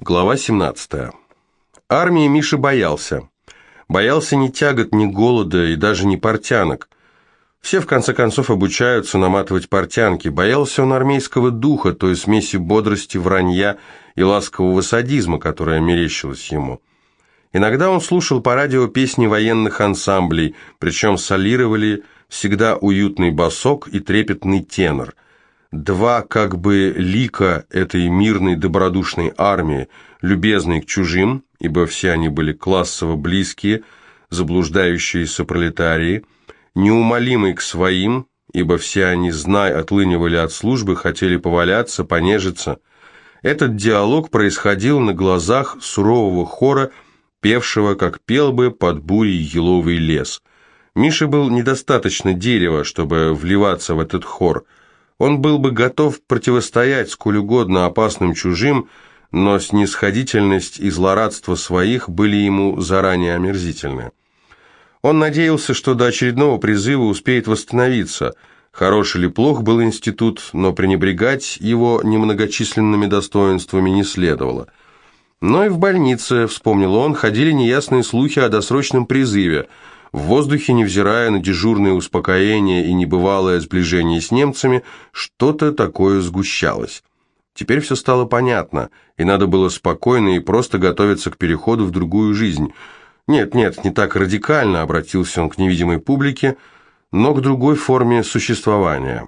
Глава 17. Армии Миша боялся. Боялся ни тягот, ни голода и даже ни портянок. Все, в конце концов, обучаются наматывать портянки. Боялся он армейского духа, той смеси бодрости, вранья и ласкового садизма, которая мерещилась ему. Иногда он слушал по радио песни военных ансамблей, причем солировали всегда уютный басок и трепетный тенор – Два как бы лика этой мирной добродушной армии, любезной к чужим, ибо все они были классово близкие, заблуждающиеся пролетарии, неумолимый к своим, ибо все они, знай, отлынивали от службы, хотели поваляться, понежиться. Этот диалог происходил на глазах сурового хора, певшего, как пел бы под бурей еловый лес. Миша был недостаточно дерева, чтобы вливаться в этот хор – он был бы готов противостоять сколь угодно опасным чужим, но снисходительность и злорадство своих были ему заранее омерзительны. Он надеялся, что до очередного призыва успеет восстановиться. Хорош или плох был институт, но пренебрегать его немногочисленными достоинствами не следовало. Но и в больнице, вспомнил он, ходили неясные слухи о досрочном призыве – в воздухе, невзирая на дежурное успокоение и небывалое сближение с немцами, что-то такое сгущалось. Теперь все стало понятно, и надо было спокойно и просто готовиться к переходу в другую жизнь. Нет, нет, не так радикально, обратился он к невидимой публике, но к другой форме существования.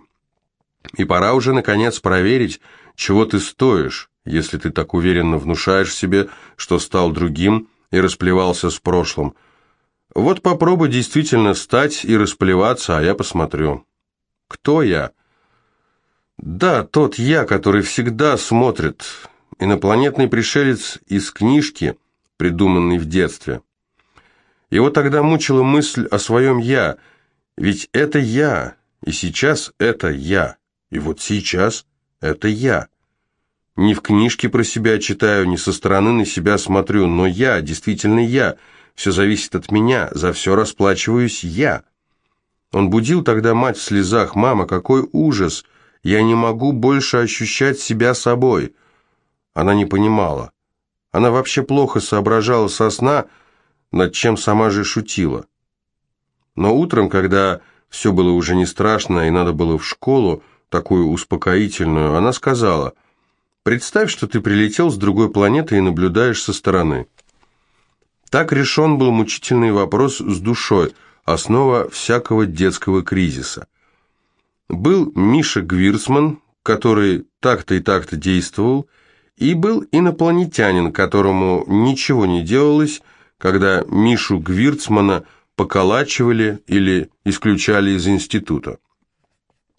И пора уже, наконец, проверить, чего ты стоишь, если ты так уверенно внушаешь себе, что стал другим и расплевался с прошлым – вот попробуй действительно стать и расплеваться, а я посмотрю. Кто я? Да, тот я, который всегда смотрит. Инопланетный пришелец из книжки, придуманный в детстве. Его тогда мучила мысль о своем «я», ведь это я, и сейчас это я, и вот сейчас это я. Не в книжке про себя читаю, не со стороны на себя смотрю, но я, действительно я – все зависит от меня, за все расплачиваюсь я. Он будил тогда мать в слезах. «Мама, какой ужас! Я не могу больше ощущать себя собой!» Она не понимала. Она вообще плохо соображала со сна, над чем сама же шутила. Но утром, когда все было уже не страшно и надо было в школу, такую успокоительную, она сказала, «Представь, что ты прилетел с другой планеты и наблюдаешь со стороны». Так решен был мучительный вопрос с душой, основа всякого детского кризиса. Был Миша Гвирсман, который так-то и так-то действовал, и был инопланетянин, которому ничего не делалось, когда Мишу Гвирцмана поколачивали или исключали из института.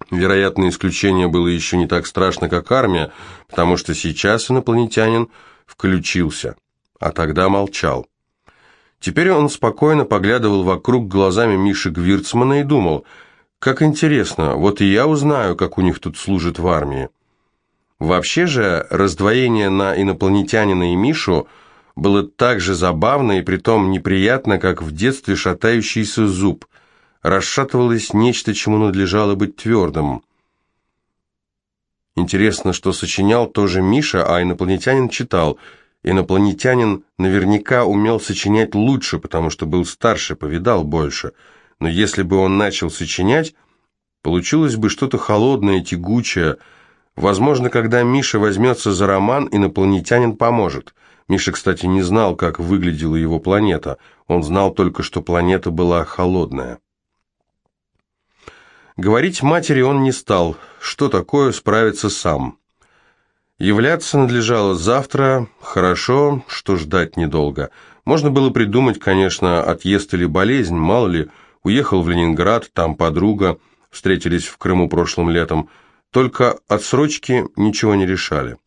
Вероятно, исключение было еще не так страшно, как армия, потому что сейчас инопланетянин включился, а тогда молчал. Теперь он спокойно поглядывал вокруг глазами Миши Гвирцмана и думал, как интересно, вот и я узнаю, как у них тут служат в армии. Вообще же раздвоение на инопланетянина и Мишу было так же забавно и притом неприятно, как в детстве шатающийся зуб. Расшатывалось нечто, чему надлежало быть твердым. Интересно, что сочинял тоже Миша, а инопланетянин читал – Инопланетянин наверняка умел сочинять лучше, потому что был старше, повидал больше. Но если бы он начал сочинять, получилось бы что-то холодное, тягучее. Возможно, когда Миша возьмется за роман, инопланетянин поможет. Миша, кстати, не знал, как выглядела его планета. Он знал только, что планета была холодная. Говорить матери он не стал. Что такое, справиться сам. Являться надлежало завтра, хорошо, что ждать недолго. Можно было придумать, конечно, отъезд или болезнь, мало ли, уехал в Ленинград, там подруга, встретились в Крыму прошлым летом, только отсрочки ничего не решали.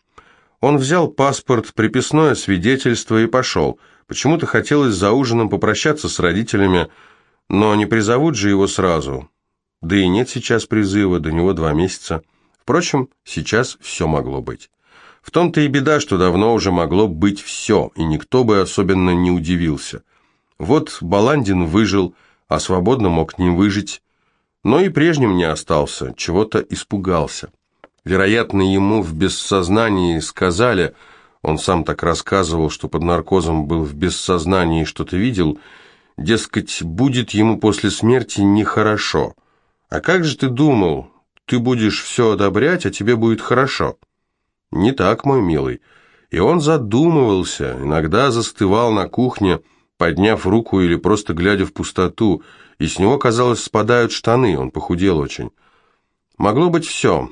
Он взял паспорт, приписное свидетельство и пошел. Почему-то хотелось за ужином попрощаться с родителями, но не призовут же его сразу. Да и нет сейчас призыва, до него два месяца. Впрочем, сейчас все могло быть. В том-то и беда, что давно уже могло быть все, и никто бы особенно не удивился. Вот Баландин выжил, а свободно мог не выжить, но и прежним не остался, чего-то испугался. Вероятно, ему в бессознании сказали Он сам так рассказывал, что под наркозом был в бессознании что-то видел. Дескать, будет ему после смерти нехорошо. А как же ты думал? Ты будешь все одобрять, а тебе будет хорошо. Не так, мой милый. И он задумывался, иногда застывал на кухне, подняв руку или просто глядя в пустоту, и с него, казалось, спадают штаны, он похудел очень. Могло быть все.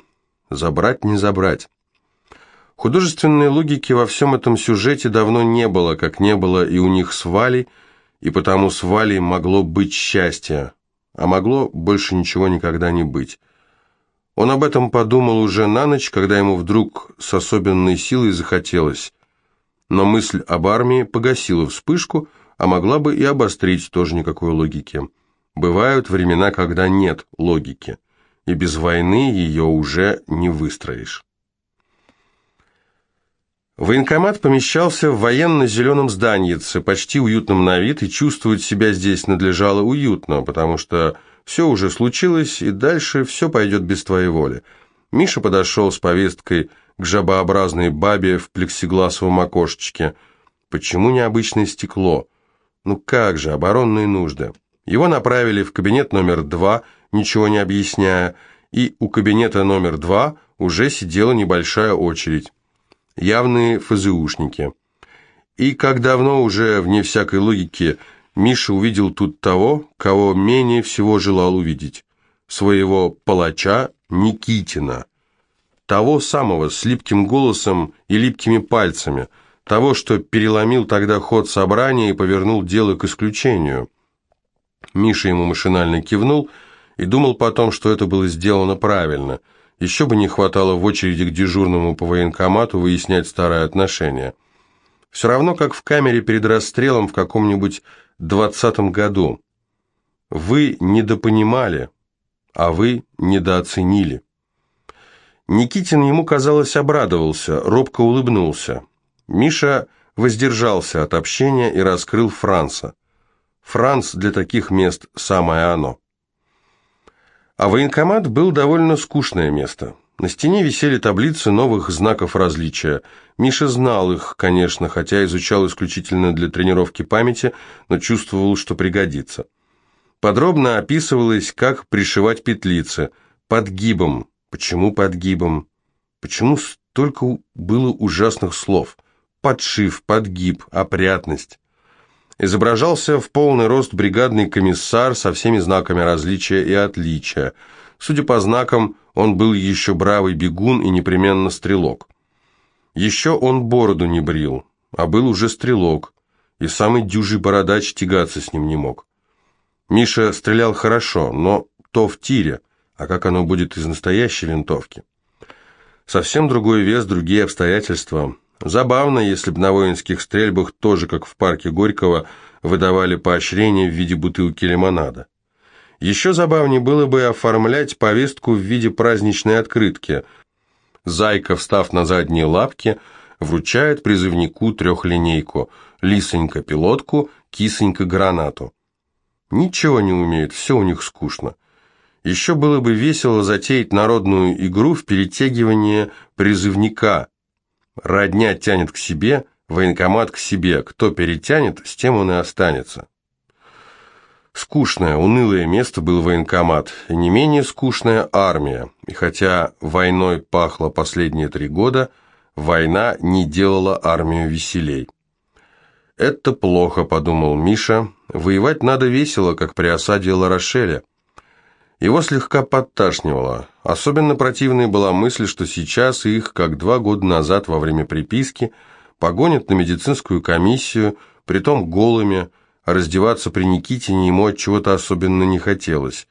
Забрать, не забрать. Художественной логики во всем этом сюжете давно не было, как не было и у них с Валей, и потому с Валей могло быть счастье, а могло больше ничего никогда не быть. Он об этом подумал уже на ночь, когда ему вдруг с особенной силой захотелось. Но мысль об армии погасила вспышку, а могла бы и обострить тоже никакой логики. Бывают времена, когда нет логики, и без войны ее уже не выстроишь. Военкомат помещался в военно-зеленом зданице, почти уютном на вид, и чувствовать себя здесь надлежало уютно, потому что все уже случилось, и дальше все пойдет без твоей воли. Миша подошел с повесткой к жабообразной бабе в плексигласовом окошечке. Почему необычное стекло? Ну как же, оборонные нужды. Его направили в кабинет номер два, ничего не объясняя, и у кабинета номер два уже сидела небольшая очередь явные ФЗУшники. И как давно уже, вне всякой логики, Миша увидел тут того, кого менее всего желал увидеть. Своего палача Никитина. Того самого, с липким голосом и липкими пальцами. Того, что переломил тогда ход собрания и повернул дело к исключению. Миша ему машинально кивнул и думал потом, что это было сделано правильно – еще бы не хватало в очереди к дежурному по военкомату выяснять старые отношения. Все равно, как в камере перед расстрелом в каком-нибудь двадцатом году. Вы недопонимали, а вы недооценили. Никитин ему, казалось, обрадовался, робко улыбнулся. Миша воздержался от общения и раскрыл Франца. Франц для таких мест самое оно. А военкомат был довольно скучное место. На стене висели таблицы новых знаков различия. Миша знал их, конечно, хотя изучал исключительно для тренировки памяти, но чувствовал, что пригодится. Подробно описывалось, как пришивать петлицы. Подгибом. Почему подгибом? Почему столько было ужасных слов? Подшив, подгиб, опрятность изображался в полный рост бригадный комиссар со всеми знаками различия и отличия. Судя по знакам, он был еще бравый бегун и непременно стрелок. Еще он бороду не брил, а был уже стрелок, и самый дюжий бородач тягаться с ним не мог. Миша стрелял хорошо, но то в тире, а как оно будет из настоящей винтовки? Совсем другой вес, другие обстоятельства – Забавно, если бы на воинских стрельбах тоже, как в парке Горького, выдавали поощрение в виде бутылки лимонада. Еще забавнее было бы оформлять повестку в виде праздничной открытки. Зайка, встав на задние лапки, вручает призывнику трехлинейку, лисонька пилотку, кисонька гранату. Ничего не умеют, все у них скучно. Еще было бы весело затеять народную игру в перетягивание призывника – Родня тянет к себе, военкомат к себе. Кто перетянет, с тем он и останется. Скучное, унылое место был военкомат, не менее скучная армия. И хотя войной пахло последние три года, война не делала армию веселей. «Это плохо», — подумал Миша. «Воевать надо весело, как при осаде Ларошеля. Его слегка подташнивало. Особенно противной была мысль, что сейчас их, как два года назад во время приписки, погонят на медицинскую комиссию, притом голыми, а раздеваться при Никитине ему от чего-то особенно не хотелось.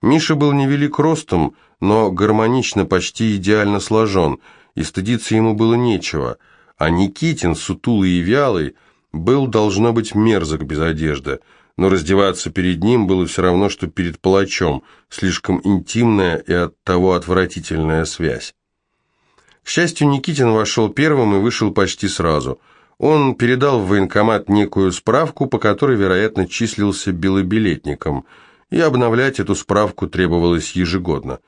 Миша был невелик ростом, но гармонично, почти идеально сложен, и стыдиться ему было нечего, а Никитин, сутулый и вялый, был, должно быть, мерзок без одежды – но раздеваться перед ним было все равно, что перед палачом, слишком интимная и оттого отвратительная связь. К счастью, Никитин вошел первым и вышел почти сразу. Он передал в военкомат некую справку, по которой, вероятно, числился белобилетником, и обновлять эту справку требовалось ежегодно.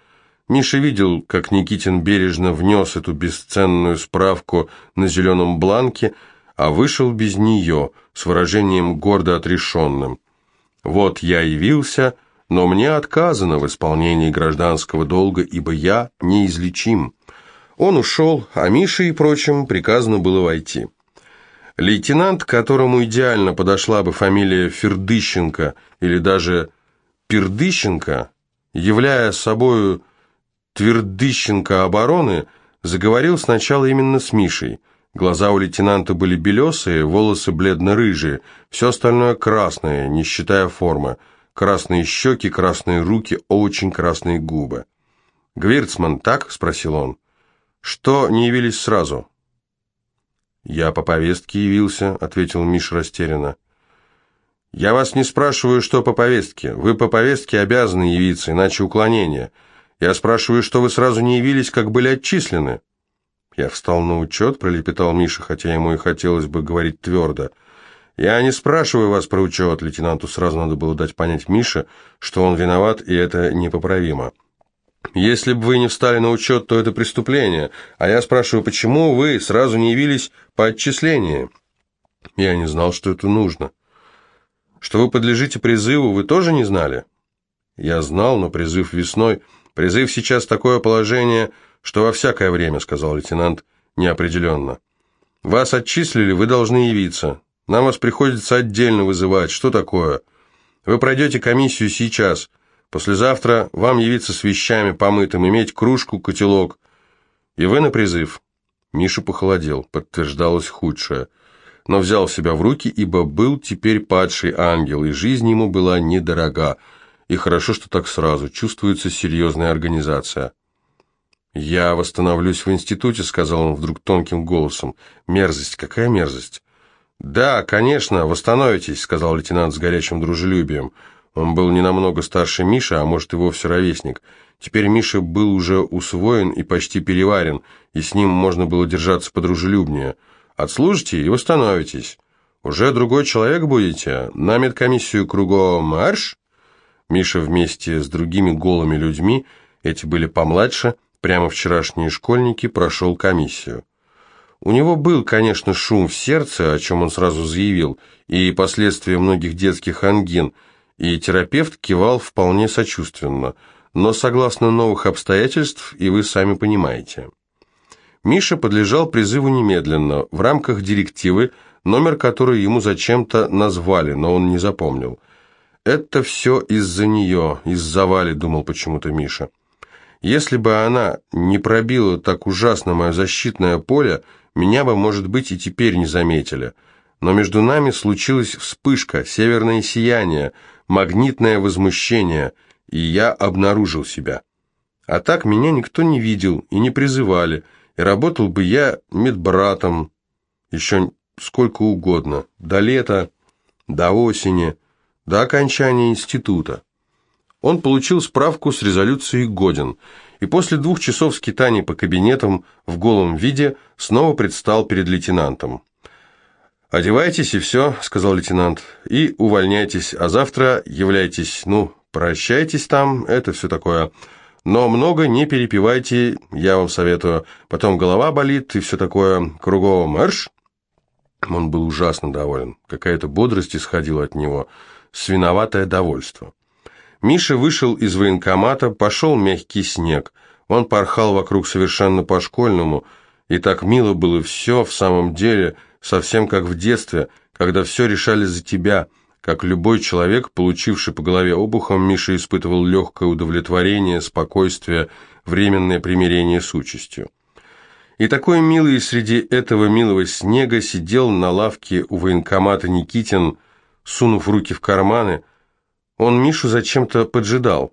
Миша видел, как Никитин бережно внес эту бесценную справку на зеленом бланке, а вышел без нее, с выражением гордо отрешенным. «Вот я явился, но мне отказано в исполнении гражданского долга, ибо я неизлечим». Он ушел, а Мише и прочим приказано было войти. Лейтенант, которому идеально подошла бы фамилия Фердыщенко или даже Пердыщенко, являя собою Твердыщенко обороны, заговорил сначала именно с Мишей. Глаза у лейтенанта были белесые, волосы бледно-рыжие, все остальное красное, не считая формы. Красные щеки, красные руки, очень красные губы. «Гвирцман, так?» – спросил он. «Что не явились сразу?» «Я по повестке явился», — ответил Миша растерянно. «Я вас не спрашиваю, что по повестке. Вы по повестке обязаны явиться, иначе уклонение. Я спрашиваю, что вы сразу не явились, как были отчислены». Я встал на учет, пролепетал Миша, хотя ему и хотелось бы говорить твердо. «Я не спрашиваю вас про учет», — лейтенанту сразу надо было дать понять Мише, что он виноват, и это непоправимо. Если бы вы не встали на учет, то это преступление. А я спрашиваю, почему вы сразу не явились по отчислению? Я не знал, что это нужно. Что вы подлежите призыву, вы тоже не знали? Я знал, но призыв весной. Призыв сейчас такое положение, что во всякое время, сказал лейтенант неопределенно. Вас отчислили, вы должны явиться. Нам вас приходится отдельно вызывать. Что такое? Вы пройдете комиссию сейчас. Послезавтра вам явиться с вещами помытым, иметь кружку, котелок. И вы на призыв». Миша похолодел, подтверждалось худшее. Но взял себя в руки, ибо был теперь падший ангел, и жизнь ему была недорога. И хорошо, что так сразу, чувствуется серьезная организация. «Я восстановлюсь в институте», — сказал он вдруг тонким голосом. «Мерзость, какая мерзость?» «Да, конечно, восстановитесь», — сказал лейтенант с горячим дружелюбием. Он был не намного старше Миши, а может и вовсе ровесник. Теперь Миша был уже усвоен и почти переварен, и с ним можно было держаться подружелюбнее. Отслужите и восстановитесь. Уже другой человек будете? На медкомиссию кругом марш? Миша вместе с другими голыми людьми, эти были помладше, прямо вчерашние школьники, прошел комиссию. У него был, конечно, шум в сердце, о чем он сразу заявил, и последствия многих детских ангин – и терапевт кивал вполне сочувственно, но согласно новых обстоятельств, и вы сами понимаете. Миша подлежал призыву немедленно, в рамках директивы, номер которой ему зачем-то назвали, но он не запомнил. «Это все из-за нее, из-за Вали», — думал почему-то Миша. «Если бы она не пробила так ужасно мое защитное поле, меня бы, может быть, и теперь не заметили. Но между нами случилась вспышка, северное сияние, магнитное возмущение, и я обнаружил себя. А так меня никто не видел и не призывали, и работал бы я медбратом еще сколько угодно, до лета, до осени, до окончания института. Он получил справку с резолюцией «Годен», и после двух часов скитаний по кабинетам в голом виде снова предстал перед лейтенантом. «Одевайтесь и все», — сказал лейтенант, — «и увольняйтесь, а завтра являйтесь, ну, прощайтесь там, это все такое. Но много не перепивайте, я вам советую. Потом голова болит и все такое. Кругом марш». Он был ужасно доволен. Какая-то бодрость исходила от него, свиноватое довольство. Миша вышел из военкомата, пошел мягкий снег. Он порхал вокруг совершенно по-школьному, и так мило было все в самом деле — совсем как в детстве, когда все решали за тебя. Как любой человек, получивший по голове обухом, Миша испытывал легкое удовлетворение, спокойствие, временное примирение с участью. И такой милый среди этого милого снега сидел на лавке у военкомата Никитин, сунув руки в карманы. Он Мишу зачем-то поджидал.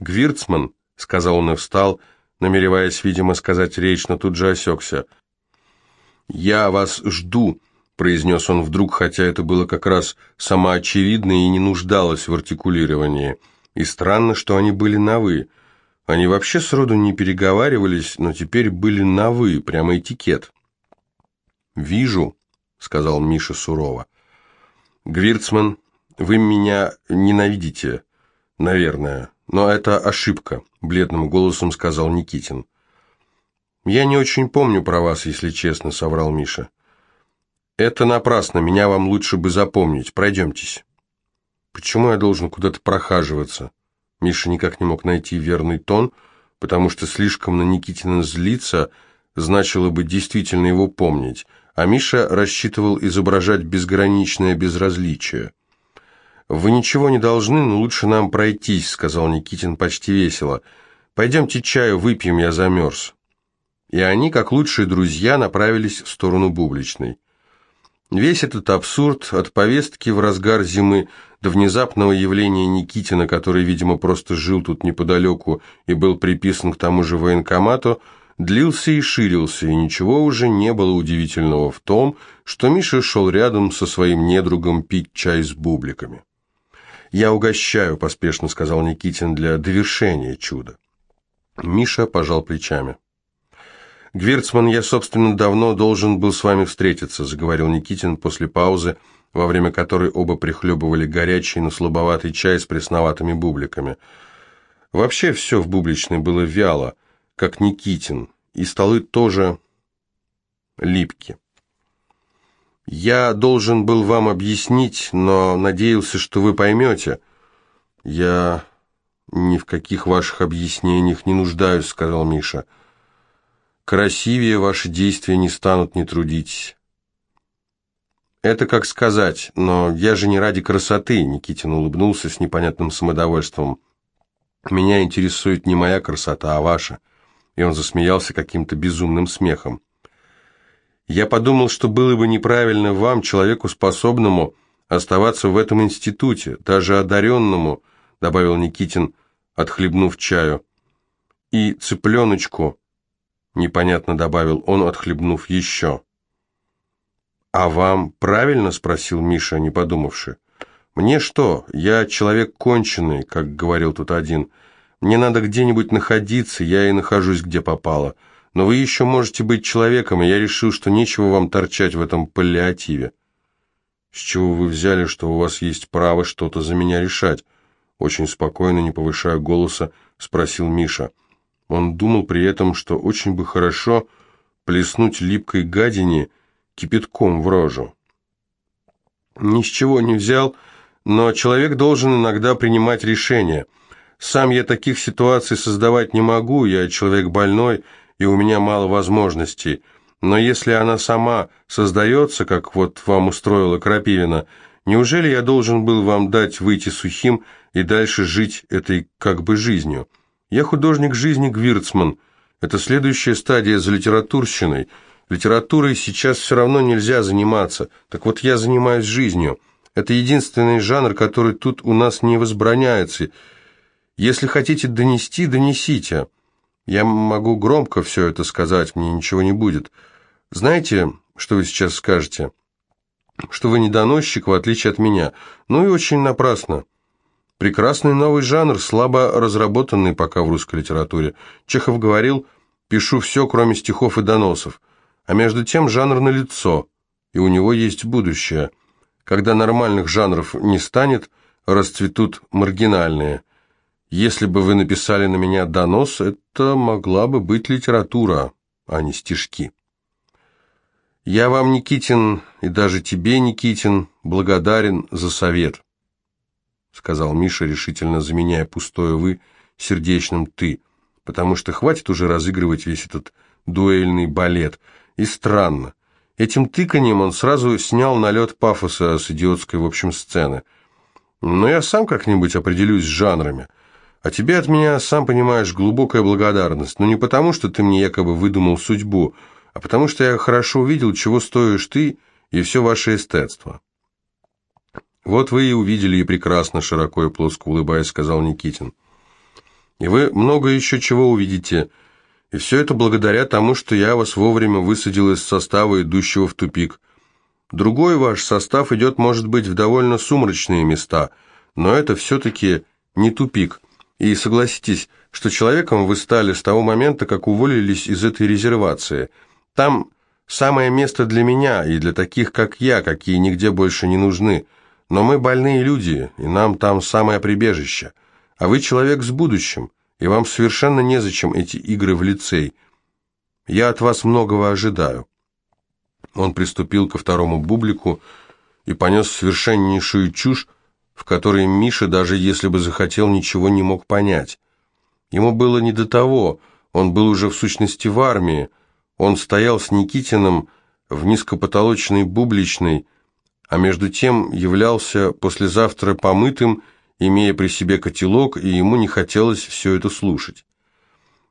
«Гвирцман», — сказал он и встал, намереваясь, видимо, сказать речь, но тут же осекся — «Я вас жду», — произнес он вдруг, хотя это было как раз самоочевидно и не нуждалось в артикулировании. И странно, что они были на «вы». Они вообще сроду не переговаривались, но теперь были на «вы», прямо этикет. «Вижу», — сказал Миша сурово. «Гвирцман, вы меня ненавидите, наверное, но это ошибка», — бледным голосом сказал Никитин. «Я не очень помню про вас, если честно», — соврал Миша. «Это напрасно, меня вам лучше бы запомнить. Пройдемтесь». «Почему я должен куда-то прохаживаться?» Миша никак не мог найти верный тон, потому что слишком на Никитина злиться значило бы действительно его помнить, а Миша рассчитывал изображать безграничное безразличие. «Вы ничего не должны, но лучше нам пройтись», — сказал Никитин почти весело. «Пойдемте чаю выпьем, я замерз». И они, как лучшие друзья, направились в сторону Бубличной. Весь этот абсурд от повестки в разгар зимы до внезапного явления Никитина, который, видимо, просто жил тут неподалеку и был приписан к тому же военкомату, длился и ширился, и ничего уже не было удивительного в том, что Миша шел рядом со своим недругом пить чай с бубликами. «Я угощаю», — поспешно сказал Никитин для довершения чуда. Миша пожал плечами. «Гвирцман, я, собственно, давно должен был с вами встретиться», — заговорил Никитин после паузы, во время которой оба прихлебывали горячий, но слабоватый чай с пресноватыми бубликами. Вообще все в бубличной было вяло, как Никитин, и столы тоже липки. Я должен был вам объяснить, но надеялся, что вы поймете. Я ни в каких ваших объяснениях не нуждаюсь, сказал Миша. Красивее ваши действия не станут, не трудитесь. Это как сказать, но я же не ради красоты, Никитин улыбнулся с непонятным самодовольством. Меня интересует не моя красота, а ваша. И он засмеялся каким-то безумным смехом. Я подумал, что было бы неправильно вам, человеку способному, оставаться в этом институте, даже одаренному, добавил Никитин, отхлебнув чаю. И цыпленочку, непонятно добавил он, отхлебнув еще. «А вам правильно?» – спросил Миша, не подумавши. «Мне что? Я человек конченый, как говорил тут один. Мне надо где-нибудь находиться, я и нахожусь, где попало. Но вы еще можете быть человеком, и я решил, что нечего вам торчать в этом паллиативе. С чего вы взяли, что у вас есть право что-то за меня решать? Очень спокойно, не повышая голоса, спросил Миша. Он думал при этом, что очень бы хорошо плеснуть липкой гадине кипятком в рожу. Ни с чего не взял, но человек должен иногда принимать решения. Сам я таких ситуаций создавать не могу, я человек больной, и у меня мало возможностей. Но если она сама создается, как вот вам устроила Крапивина, неужели я должен был вам дать выйти сухим и дальше жить этой как бы жизнью? Я художник жизни Гвирцман. Это следующая стадия за литературщиной. Литературой сейчас все равно нельзя заниматься. Так вот я занимаюсь жизнью. Это единственный жанр, который тут у нас не возбраняется. Если хотите донести, донесите. Я могу громко все это сказать, мне ничего не будет. Знаете, что вы сейчас скажете? Что вы не доносчик, в отличие от меня. Ну и очень напрасно. Прекрасный новый жанр, слабо разработанный пока в русской литературе. Чехов говорил, пишу все, кроме стихов и доносов. А между тем жанр налицо, и у него есть будущее. Когда нормальных жанров не станет, расцветут маргинальные – если бы вы написали на меня донос, это могла бы быть литература, а не стишки. Я вам, Никитин, и даже тебе, Никитин, благодарен за совет, сказал Миша, решительно заменяя пустое «вы» сердечным «ты», потому что хватит уже разыгрывать весь этот дуэльный балет. И странно. Этим тыканием он сразу снял налет пафоса с идиотской, в общем, сцены. Но я сам как-нибудь определюсь с жанрами – а тебе от меня, сам понимаешь, глубокая благодарность. Но не потому, что ты мне якобы выдумал судьбу, а потому что я хорошо увидел, чего стоишь ты и все ваше эстетство. Вот вы и увидели, и прекрасно, широко и плоско улыбаясь, сказал Никитин. И вы много еще чего увидите, и все это благодаря тому, что я вас вовремя высадил из состава, идущего в тупик. Другой ваш состав идет, может быть, в довольно сумрачные места, но это все-таки не тупик. И согласитесь, что человеком вы стали с того момента, как уволились из этой резервации. Там самое место для меня и для таких, как я, какие нигде больше не нужны. Но мы больные люди, и нам там самое прибежище. А вы человек с будущим, и вам совершенно незачем эти игры в лицей. Я от вас многого ожидаю». Он приступил ко второму бублику и понес совершеннейшую чушь, в которой Миша, даже если бы захотел, ничего не мог понять. Ему было не до того, он был уже в сущности в армии, он стоял с Никитиным в низкопотолочной бубличной, а между тем являлся послезавтра помытым, имея при себе котелок, и ему не хотелось все это слушать.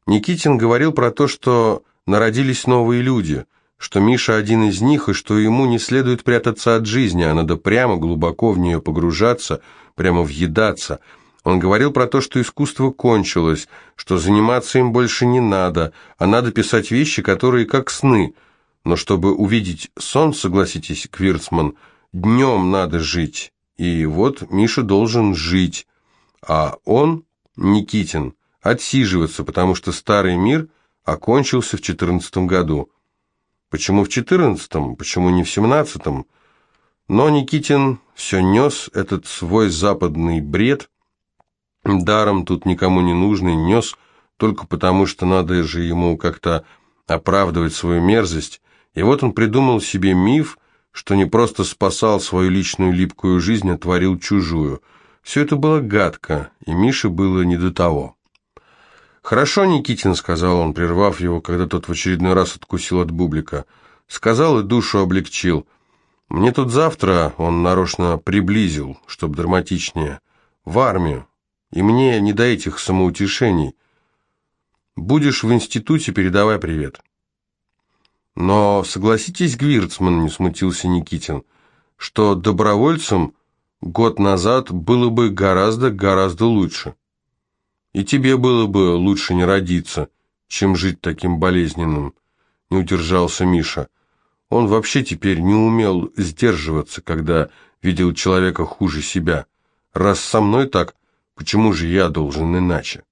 Никитин говорил про то, что народились новые люди, что Миша один из них, и что ему не следует прятаться от жизни, а надо прямо глубоко в нее погружаться, прямо въедаться. Он говорил про то, что искусство кончилось, что заниматься им больше не надо, а надо писать вещи, которые как сны. Но чтобы увидеть сон, согласитесь, Квирцман, днем надо жить. И вот Миша должен жить, а он, Никитин, отсиживаться, потому что старый мир окончился в четырнадцатом году. Почему в четырнадцатом, почему не в семнадцатом? Но Никитин все нес этот свой западный бред, даром тут никому не нужный, нес только потому, что надо же ему как-то оправдывать свою мерзость. И вот он придумал себе миф, что не просто спасал свою личную липкую жизнь, а творил чужую. Все это было гадко, и Мише было не до того. «Хорошо, Никитин», — сказал он, прервав его, когда тот в очередной раз откусил от бублика. Сказал и душу облегчил. «Мне тут завтра, он нарочно приблизил, чтобы драматичнее, в армию, и мне не до этих самоутешений. Будешь в институте, передавай привет». «Но согласитесь, Гвирцман, — не смутился Никитин, — что добровольцем год назад было бы гораздо-гораздо лучше». И тебе было бы лучше не родиться, чем жить таким болезненным, не удержался Миша. Он вообще теперь не умел сдерживаться, когда видел человека хуже себя. Раз со мной так, почему же я должен иначе?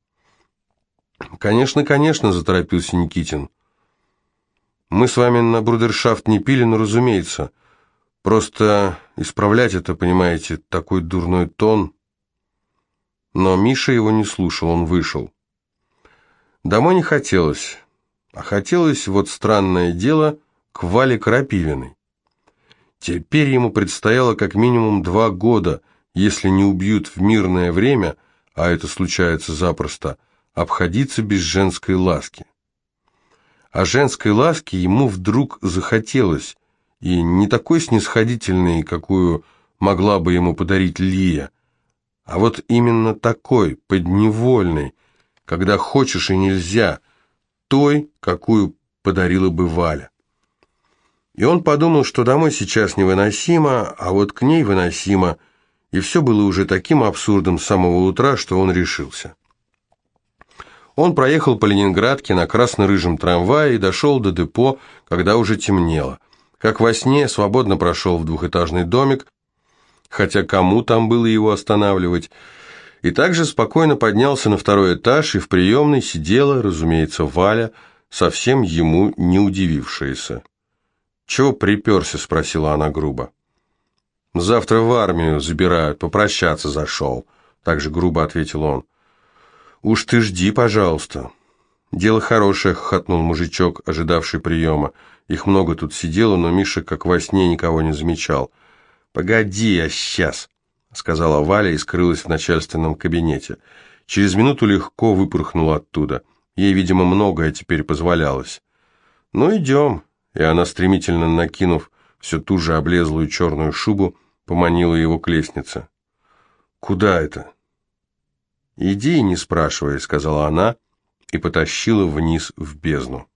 Конечно, конечно, заторопился Никитин. Мы с вами на брудершафт не пили, но разумеется. Просто исправлять это, понимаете, такой дурной тон... Но Миша его не слушал, он вышел. Домой не хотелось, а хотелось, вот странное дело, к Вале Крапивиной. Теперь ему предстояло как минимум два года, если не убьют в мирное время, а это случается запросто, обходиться без женской ласки. А женской ласки ему вдруг захотелось, и не такой снисходительной, какую могла бы ему подарить Лия, а вот именно такой, подневольный, когда хочешь и нельзя, той, какую подарила бы Валя. И он подумал, что домой сейчас невыносимо, а вот к ней выносимо, и все было уже таким абсурдом с самого утра, что он решился. Он проехал по Ленинградке на красно-рыжем трамвае и дошел до депо, когда уже темнело. Как во сне, свободно прошел в двухэтажный домик, хотя кому там было его останавливать, и также спокойно поднялся на второй этаж, и в приемной сидела, разумеется, Валя, совсем ему не удивившаяся. «Чего приперся?» – спросила она грубо. «Завтра в армию забирают, попрощаться зашел», – также грубо ответил он. «Уж ты жди, пожалуйста». «Дело хорошее», – хохотнул мужичок, ожидавший приема. Их много тут сидело, но Миша, как во сне, никого не замечал – «Погоди, я сейчас», — сказала Валя и скрылась в начальственном кабинете. Через минуту легко выпорхнула оттуда. Ей, видимо, многое теперь позволялось. «Ну, идем», и она, стремительно накинув всю ту же облезлую черную шубу, поманила его к лестнице. «Куда это?» «Иди не спрашивай», — сказала она и потащила вниз в бездну.